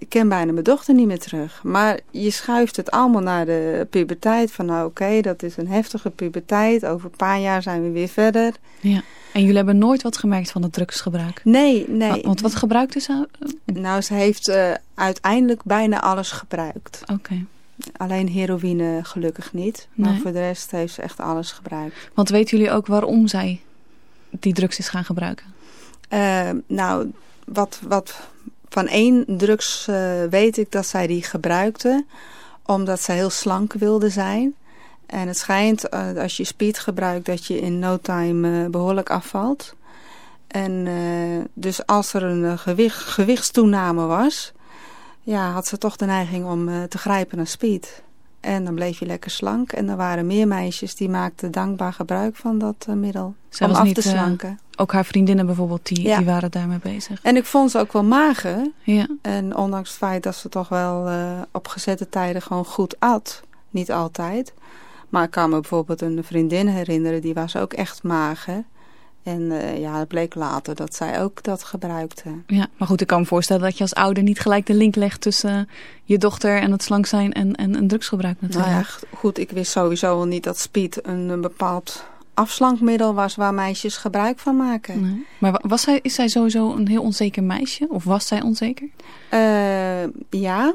ik ken bijna mijn dochter niet meer terug. Maar je schuift het allemaal naar de puberteit. Van nou oké, okay, dat is een heftige puberteit. Over een paar jaar zijn we weer verder.
Ja. En jullie hebben nooit wat gemerkt van het drugsgebruik?
Nee, nee.
Want wat gebruikte ze?
Nou, ze heeft uh, uiteindelijk bijna alles gebruikt.
Oké. Okay.
Alleen heroïne gelukkig niet. Maar nee. voor de rest heeft ze echt alles gebruikt.
Want weten jullie ook waarom zij die drugs is gaan gebruiken?
Uh, nou, wat, wat van één drugs uh, weet ik dat zij die gebruikte. Omdat zij heel slank wilde zijn. En het schijnt uh, als je speed gebruikt dat je in no time behoorlijk afvalt. En dus als er een gewicht, gewichtstoename was ja, had ze toch de neiging om te grijpen naar speed. En dan bleef je lekker slank. En er waren meer meisjes die maakten dankbaar gebruik van dat middel.
Zij
om af
niet,
te slanken.
Ook haar vriendinnen bijvoorbeeld, die,
ja.
die waren daarmee bezig.
En ik vond ze ook wel mager.
Ja.
En ondanks het feit dat ze toch wel op gezette tijden gewoon goed at. Niet altijd. Maar ik kan me bijvoorbeeld een vriendin herinneren, die was ook echt mager. En uh, ja, het bleek later dat zij ook dat gebruikte.
Ja, maar goed, ik kan me voorstellen dat je als ouder niet gelijk de link legt tussen uh, je dochter en het slank zijn en, en, en drugsgebruik natuurlijk.
Nou ja, goed, ik wist sowieso niet dat speed een, een bepaald afslankmiddel was waar meisjes gebruik van maken.
Nee. Maar was zij, is zij sowieso een heel onzeker meisje? Of was zij onzeker?
Uh, ja,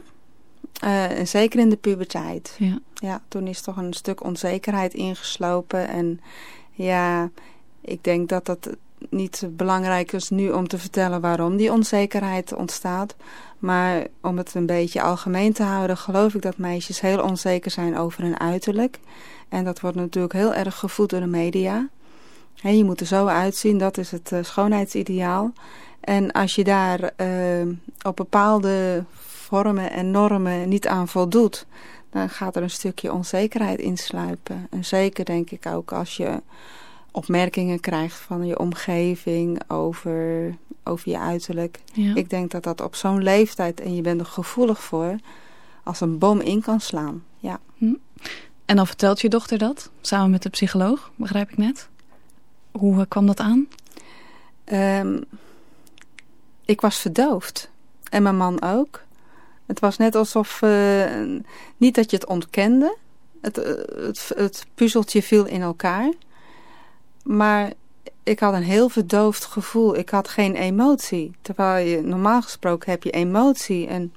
en zeker in de puberteit.
Ja.
ja, toen is toch een stuk onzekerheid ingeslopen en ja... Ik denk dat dat niet belangrijk is nu om te vertellen waarom die onzekerheid ontstaat. Maar om het een beetje algemeen te houden, geloof ik dat meisjes heel onzeker zijn over hun uiterlijk. En dat wordt natuurlijk heel erg gevoed door de media. He, je moet er zo uitzien, dat is het uh, schoonheidsideaal. En als je daar uh, op bepaalde vormen en normen niet aan voldoet, dan gaat er een stukje onzekerheid insluipen. En zeker denk ik ook als je opmerkingen krijgt van je omgeving over, over je uiterlijk.
Ja.
Ik denk dat dat op zo'n leeftijd, en je bent er gevoelig voor, als een bom in kan slaan. Ja.
Hm. En dan vertelt je dochter dat, samen met de psycholoog, begrijp ik net. Hoe kwam dat aan?
Um, ik was verdoofd. En mijn man ook. Het was net alsof, uh, niet dat je het ontkende. Het, uh, het, het puzzeltje viel in elkaar. Maar ik had een heel verdoofd gevoel. Ik had geen emotie. Terwijl je normaal gesproken heb je emotie. En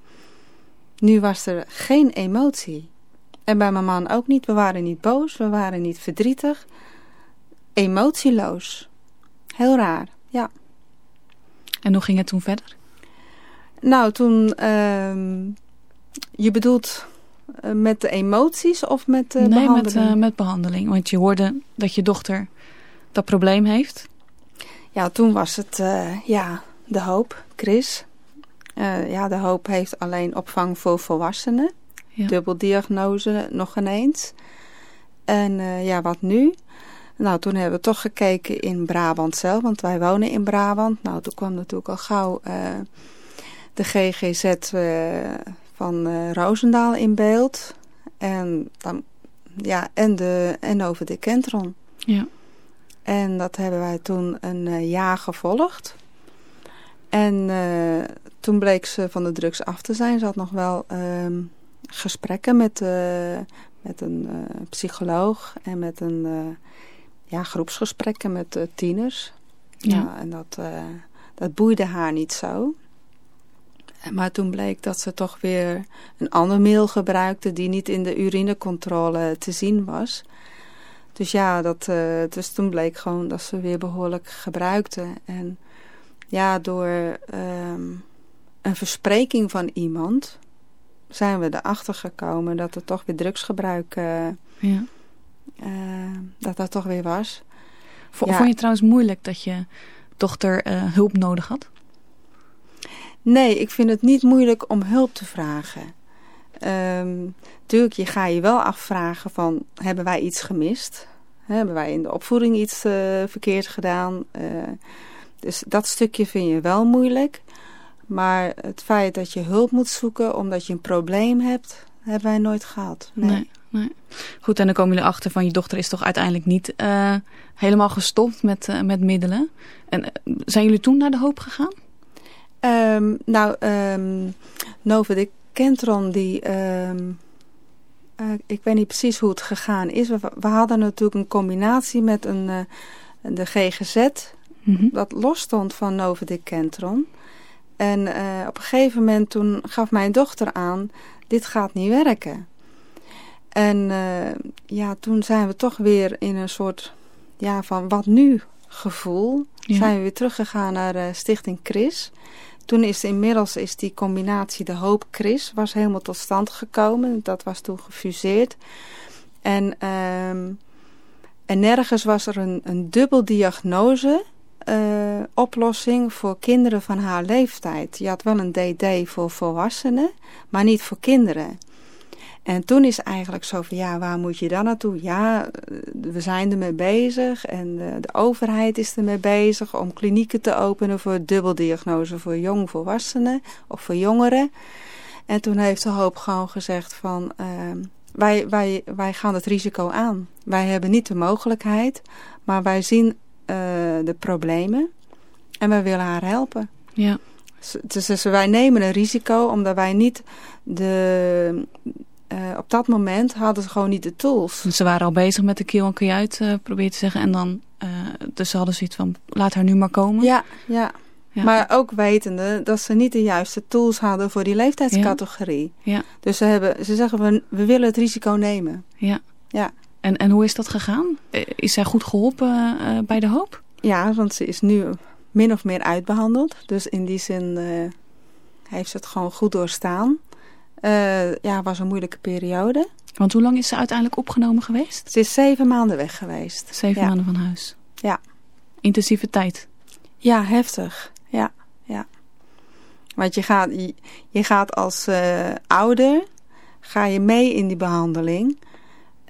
nu was er geen emotie. En bij mijn man ook niet. We waren niet boos. We waren niet verdrietig. Emotieloos. Heel raar, ja.
En hoe ging het toen verder?
Nou, toen... Uh, je bedoelt uh, met de emoties of met de
nee,
behandeling?
Nee, met, uh, met behandeling. Want je hoorde dat je dochter dat probleem heeft?
Ja, toen was het uh, ja, de hoop, Chris. Ja, de hoop heeft alleen opvang voor volwassenen.
Ja.
Dubbeldiagnose nog ineens. En uh, ja, wat nu? Nou, toen hebben we toch gekeken in Brabant zelf, want wij wonen in Brabant. Nou, toen kwam natuurlijk al gauw de GGZ van Roosendaal in beeld. En, dan, ja, en, de, en over de Kentron.
Ja.
En dat hebben wij toen een jaar gevolgd. En toen bleek ze van de drugs af te zijn. Ze had nog wel uh, gesprekken met, uh, met een psycholoog en met een ja, groepsgesprekken met tieners.
Ja.
ja en dat, dat boeide haar niet zo. Maar toen bleek dat ze toch weer een ander middel gebruikte die niet in de urinecontrole te zien was. Dus ja, dat, uh, dus toen bleek gewoon dat ze weer behoorlijk gebruikte. En ja, door um, een verspreking van iemand zijn we erachter gekomen dat er toch weer drugsgebruik uh, ja. uh, dat dat toch weer was.
V ja. Vond je trouwens moeilijk dat je dochter hulp nodig had?
Nee, ik vind het niet moeilijk om hulp te vragen. Um, tuurlijk, je ga je wel afvragen van, hebben wij iets gemist? Hebben wij in de opvoeding iets uh, verkeerd gedaan? Uh, dus dat stukje vind je wel moeilijk. Maar het feit dat je hulp moet zoeken omdat je een probleem hebt, hebben wij nooit gehad. Nee.
nee, nee. Goed, en dan komen jullie achter van je dochter is toch uiteindelijk niet uh, helemaal gestopt met, met middelen. En zijn jullie toen naar de hoop gegaan?
Um, nou, um, Nova de Kentron, die, um, uh, ik weet niet precies hoe het gegaan is. We, we hadden natuurlijk een combinatie met een, de GGZ, mm -hmm. dat los stond van Nova de Kentron. En uh, op een gegeven moment toen gaf mijn dochter aan, dit gaat niet werken. En ja, toen zijn we toch weer in een soort, ja, van wat nu gevoel. Ja. Zijn we weer teruggegaan naar Stichting Chris. Toen is inmiddels is die combinatie De Hoop Chris was helemaal tot stand gekomen. Dat was toen gefuseerd. En, um, en nergens was er een, een dubbel diagnose uh, oplossing voor kinderen van haar leeftijd. Je had wel een DD voor volwassenen, maar niet voor kinderen. En toen is eigenlijk zo van, ja, waar moet je dan naartoe? Ja, we zijn ermee bezig en de, de overheid is ermee bezig om klinieken te openen voor dubbeldiagnose voor jongvolwassenen of voor jongeren. En toen heeft de hoop gewoon gezegd van, uh, wij, wij, wij gaan het risico aan. Wij hebben niet de mogelijkheid, maar wij zien de problemen en wij willen haar helpen.
Ja.
Dus, dus wij nemen een risico omdat wij niet de uh, op dat moment hadden ze gewoon niet de tools.
Ze waren al bezig met de keel en kajuit, uh, probeer te zeggen. En dan, uh, dus ze hadden zoiets van, laat haar nu maar komen.
Ja, ja, ja. Maar ook wetende dat ze niet de juiste tools hadden voor die leeftijdscategorie.
Ja. ja.
Dus ze, hebben, ze zeggen, we, we willen het risico nemen.
Ja.
ja.
En, en hoe is dat gegaan? Is zij goed geholpen bij de hoop?
Ja, want ze is nu min of meer uitbehandeld. Dus in die zin heeft ze het gewoon goed doorstaan. Uh, ja, was een moeilijke periode.
Want hoe lang is ze uiteindelijk opgenomen geweest?
Ze is zeven maanden weg geweest.
Zeven ja. maanden van huis?
Ja.
Intensieve tijd?
Ja, heftig. Ja, ja. Want je gaat, je, je gaat als ouder, ga je mee in die behandeling.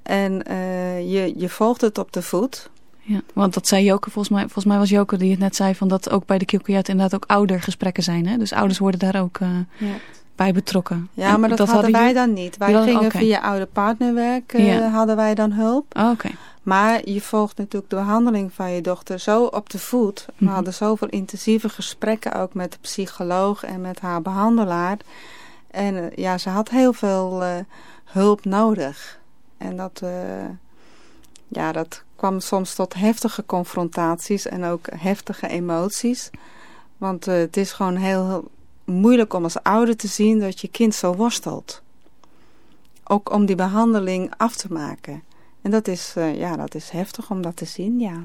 En uh, je, je volgt het op de voet.
Ja, want dat zei Joke, volgens mij, volgens mij was Joke die het net zei... Van dat ook bij de Kilkoyat inderdaad ook oudergesprekken zijn. Hè? Dus ouders worden daar ook... Uh, ja bij betrokken.
Ja, en maar dat, dat hadden, hadden wij dan niet. Wij gingen okay. via oude partnerwerk, uh, ja. hadden wij dan hulp.
Oh, okay.
Maar je volgt natuurlijk de behandeling van je dochter zo op de voet. We mm -hmm. hadden zoveel intensieve gesprekken ook met de psycholoog en met haar behandelaar. En ja, ze had heel veel uh, hulp nodig. En dat, ja, dat kwam soms tot heftige confrontaties en ook heftige emoties. Want het is gewoon heel moeilijk om als ouder te zien dat je kind zo worstelt. Ook om die behandeling af te maken. En dat is, uh, ja, dat is heftig om dat te zien, ja.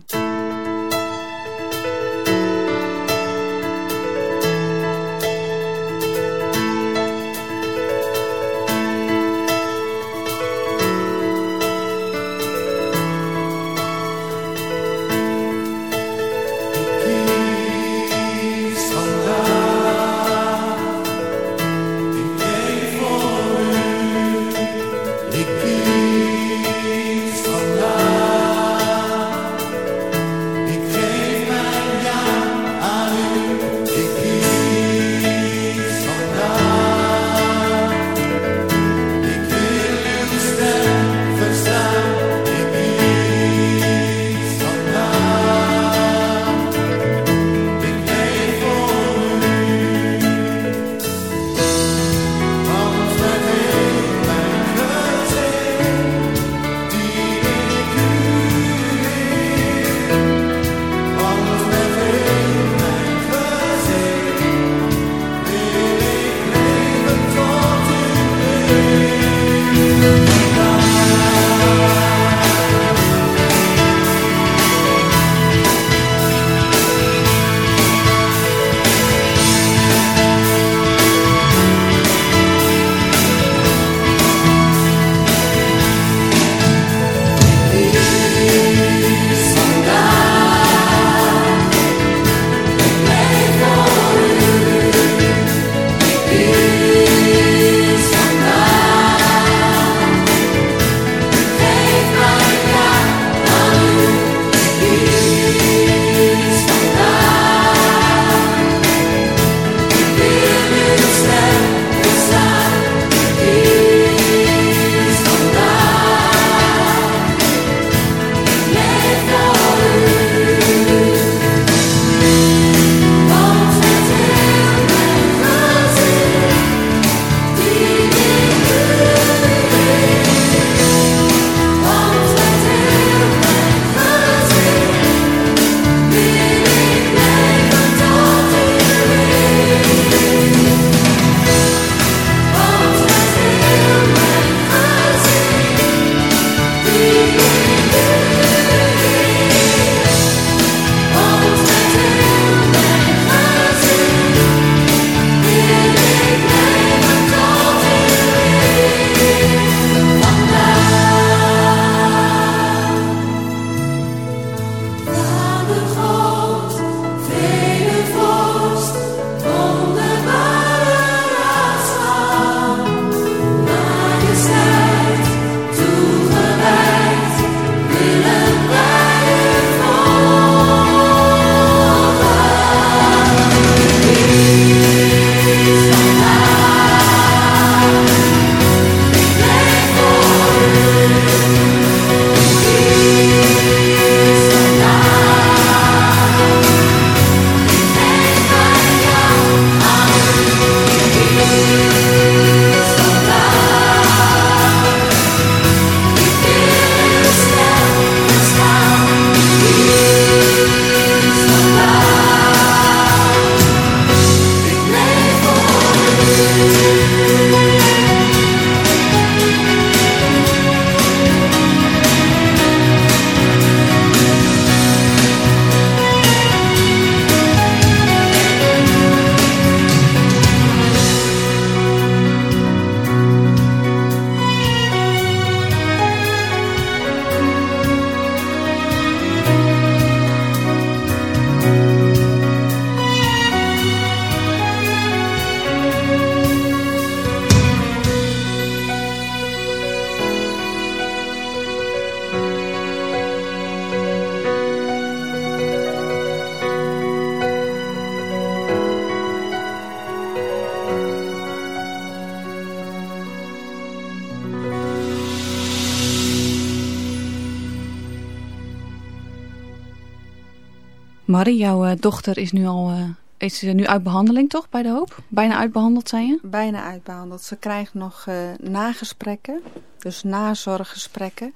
Marie, jouw uh, dochter is nu al uh, is nu uit behandeling toch bij de hoop? Bijna uitbehandeld zijn je?
Bijna uitbehandeld. Ze krijgt nog uh, nagesprekken, dus nazorggesprekken.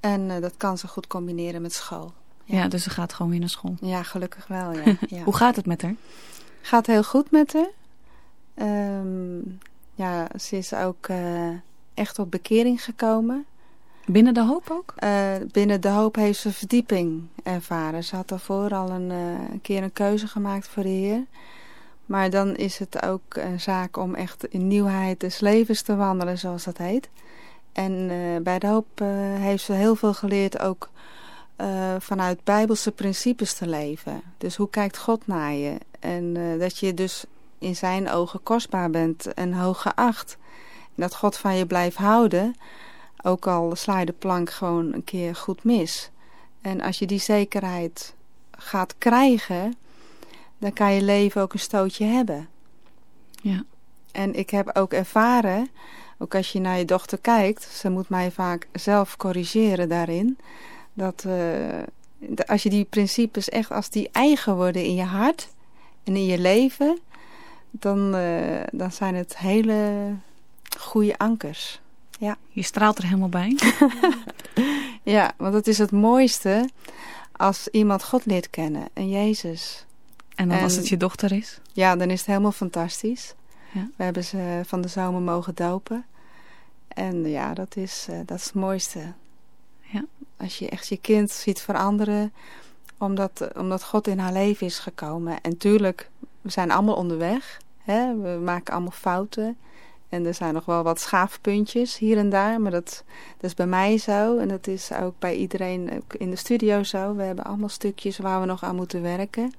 En dat kan ze goed combineren met school.
Ja. ja. dus ze gaat gewoon weer naar school.
Ja, gelukkig wel. Ja. *laughs* ja.
Hoe gaat het met haar?
Gaat heel goed met haar. Um, ja, ze is ook echt op bekering gekomen.
Binnen de hoop ook?
Uh, binnen de hoop heeft ze verdieping ervaren. Ze had daarvoor al een, uh, keer een keuze gemaakt voor de Heer. Maar dan is het ook een zaak om echt in nieuwheid des levens te wandelen, zoals dat heet. En uh, bij de hoop heeft ze heel veel geleerd ook vanuit bijbelse principes te leven. Dus hoe kijkt God naar je? En dat je dus in zijn ogen kostbaar bent en hoog geacht. En dat God van je blijft houden... Ook al sla je de plank gewoon een keer goed mis. En als je die zekerheid gaat krijgen, dan kan je leven ook een stootje hebben.
Ja.
En ik heb ook ervaren, ook als je naar je dochter kijkt, ze moet mij vaak zelf corrigeren daarin, dat uh, als je die principes echt als die eigen worden in je hart en in je leven, dan, uh, dan zijn het hele goede ankers. Ja.
Je straalt er helemaal bij. *laughs*
ja, want het is het mooiste als iemand God leert kennen en Jezus.
En dan als het je dochter is?
Ja, dan is het helemaal fantastisch. Ja. We hebben ze van de zomer mogen dopen. En ja, dat is, uh, dat is het mooiste.
Ja.
Als je echt je kind ziet veranderen, omdat, omdat God in haar leven is gekomen. En tuurlijk, we zijn allemaal onderweg. Hè? We maken allemaal fouten. En er zijn nog wel wat schaafpuntjes hier en daar. Maar dat, dat is bij mij zo. En dat is ook bij iedereen in de studio zo. We hebben allemaal stukjes waar we nog aan moeten werken.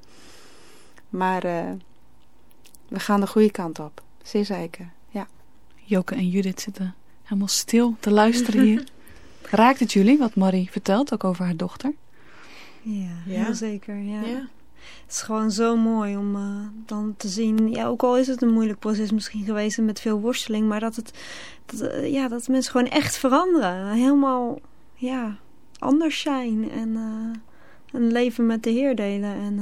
Maar uh, we gaan de goede kant op. Zeer zeker, ja.
Joke en Judith zitten helemaal stil te luisteren hier. *laughs* Raakt het jullie wat Marie vertelt, ook over haar dochter?
Ja, ja. heel zeker, ja. ja. Het is gewoon zo mooi om uh, dan te zien. Ja, ook al is het een moeilijk proces misschien geweest met veel worsteling. Maar dat, het, dat, uh, ja, dat mensen gewoon echt veranderen. Helemaal ja, anders zijn. En uh, een leven met de Heer delen. En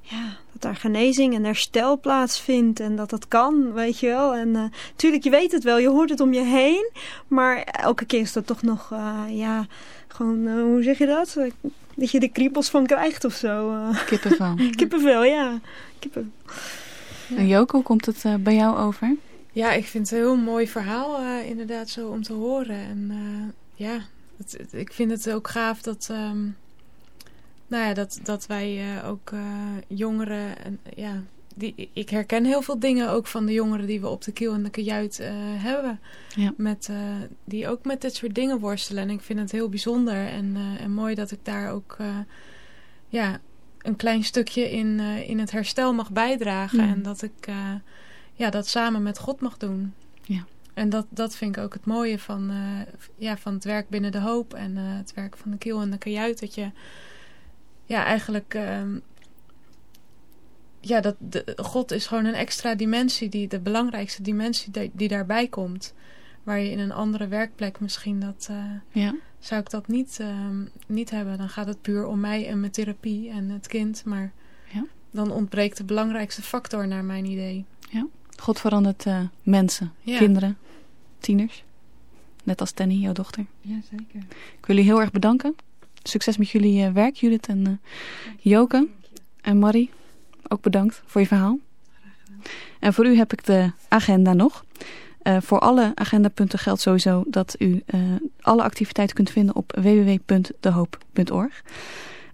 ja, dat daar genezing en herstel plaatsvindt. En dat dat kan, weet je wel. En tuurlijk, je weet het wel. Je hoort het om je heen. Maar elke keer is dat toch nog, ja, gewoon, hoe zeg je dat? Dat je er kriebels van krijgt of zo.
Uh. Kippenvel. *laughs*
Kippenvel, ja. Kippenvel.
Ja. En Joko, hoe komt het uh, bij jou over?
Ja, ik vind het een heel mooi verhaal uh, inderdaad zo om te horen. En ja, het, ik vind het ook gaaf dat, um, nou ja, dat, dat wij ook jongeren en ja, die, ik herken heel veel dingen ook van de jongeren die we op de kiel en de kajuit uh, hebben.
Ja.
Met, uh, die ook met dit soort dingen worstelen. En ik vind het heel bijzonder en, uh, en mooi dat ik daar ook ja, een klein stukje in, in het herstel mag bijdragen. En dat ik ja, dat samen met God mag doen.
Ja.
En dat, dat vind ik ook het mooie van, ja, van het werk binnen de hoop en het werk van de kiel en de kajuit. Dat je ja, eigenlijk ehm, ja, dat de, God is gewoon een extra dimensie, die, de belangrijkste dimensie die, die daarbij komt. Waar je in een andere werkplek misschien dat... Uh,
ja.
Zou ik dat niet, uh, niet hebben, dan gaat het puur om mij en mijn therapie en het kind. Maar
ja.
dan ontbreekt de belangrijkste factor naar mijn idee.
Ja. God verandert uh, mensen, ja. kinderen, tieners. Net als Tenny, jouw dochter.
Ja, zeker.
Ik wil jullie heel erg bedanken. Succes met jullie werk, Judith en Joke en Marie ook bedankt voor je verhaal. En voor u heb ik de agenda nog. Uh, voor alle agendapunten geldt sowieso dat u uh, alle activiteiten kunt vinden op www.dehoop.org.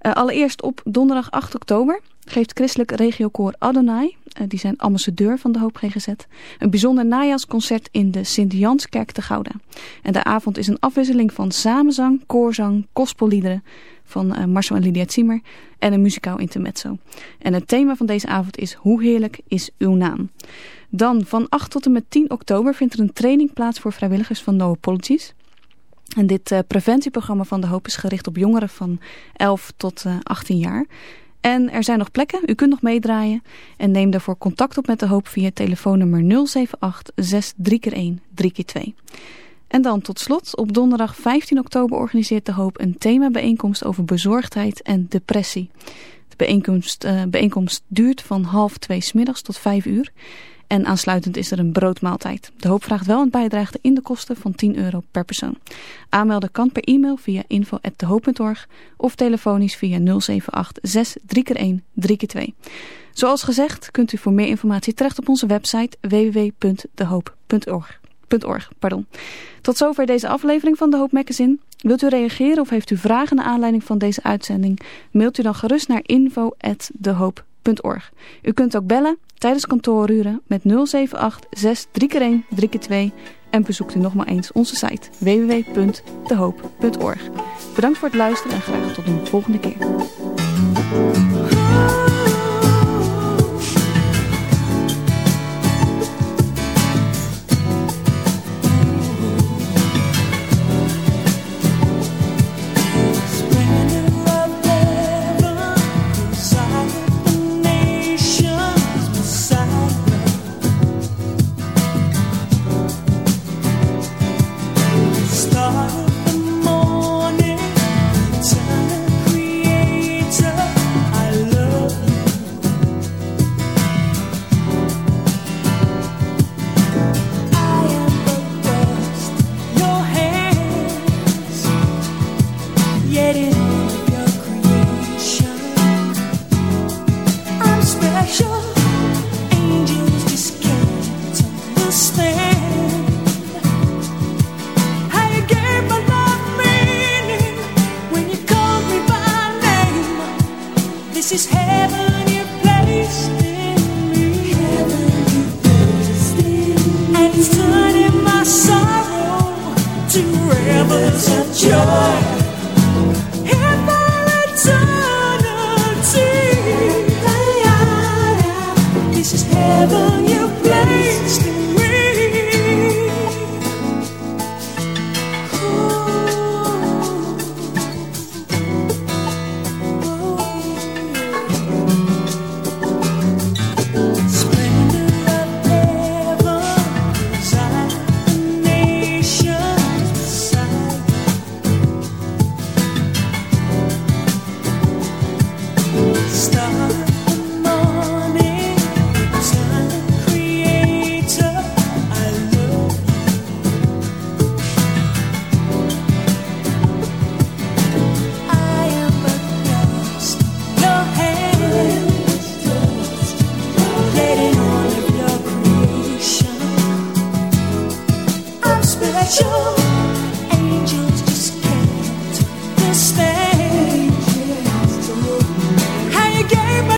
Uh, allereerst op donderdag 8 oktober geeft christelijk regiokoor Adonai, die zijn ambassadeur van de Hoop GGZ, een bijzonder najaarsconcert in de Sint-Janskerk te Gouda. En de avond is een afwisseling van samenzang, koorzang, gospelliederen, van uh, Marcel en Lydia Zimmer en een muzikaal intermezzo. En het thema van deze avond is Hoe heerlijk is uw naam? Dan van 8 tot en met 10 oktober vindt er een training plaats voor vrijwilligers van No Apologies. En dit uh, preventieprogramma van De Hoop is gericht op jongeren van 11 tot uh, 18 jaar. En er zijn nog plekken, u kunt nog meedraaien. En neem daarvoor contact op met De Hoop via telefoonnummer 078 63 1 3 2 En dan tot slot, op donderdag 15 oktober organiseert De Hoop een themabijeenkomst over bezorgdheid en depressie. De bijeenkomst, uh, bijeenkomst duurt van half twee smiddags tot vijf uur. En aansluitend is er een broodmaaltijd. De Hoop vraagt wel een bijdrage in de kosten van 10 euro per persoon. Aanmelden kan per e-mail via info.dehoop.org of telefonisch via 078 6 3 3 2 Zoals gezegd kunt u voor meer informatie terecht op onze website www.dehoop.org. Pardon. Tot zover deze aflevering van De Hoop Magazine. Wilt u reageren of heeft u vragen naar aanleiding van deze uitzending? Mailt u dan gerust naar info.dehoop.org. U kunt ook bellen tijdens kantooruren met 078 6 3 3 2 en bezoekt u nog maar eens onze site www.dehoop.org. Bedankt voor het luisteren en graag tot een volgende keer.